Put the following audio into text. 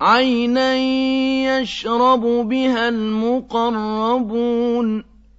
عَيْنًا يَشْرَبُ بِهَا الْمُقَرَّبُونَ